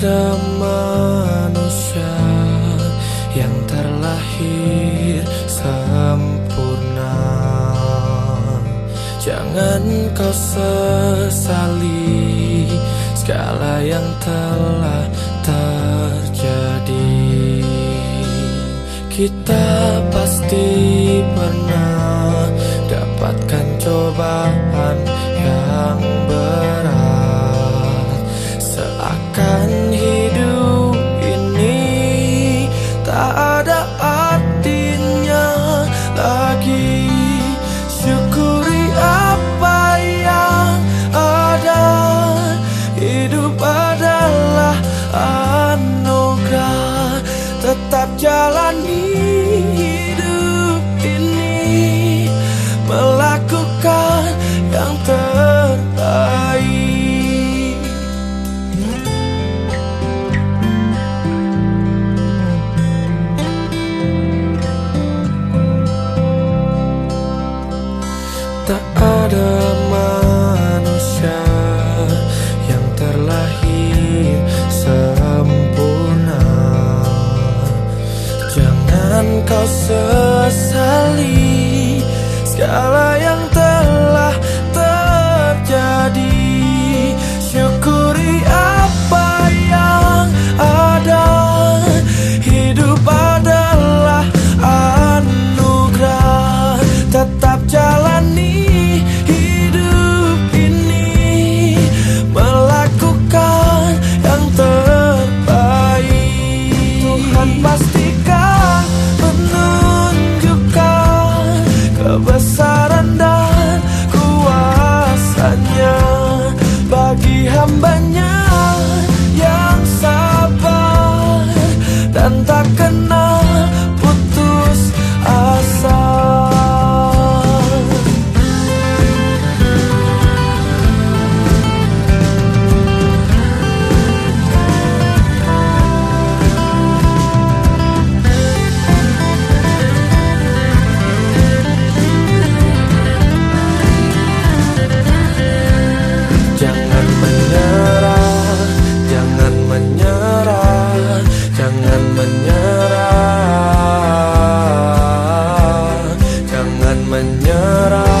ada manusia yang terlahir sempurna. Jangan kau sesali segala yang telah terjadi. Kita pasti pernah dapatkan cobaan Tak ada manusia yang terlahir sempurna. Jangan kau sesali segala yang hambanya. around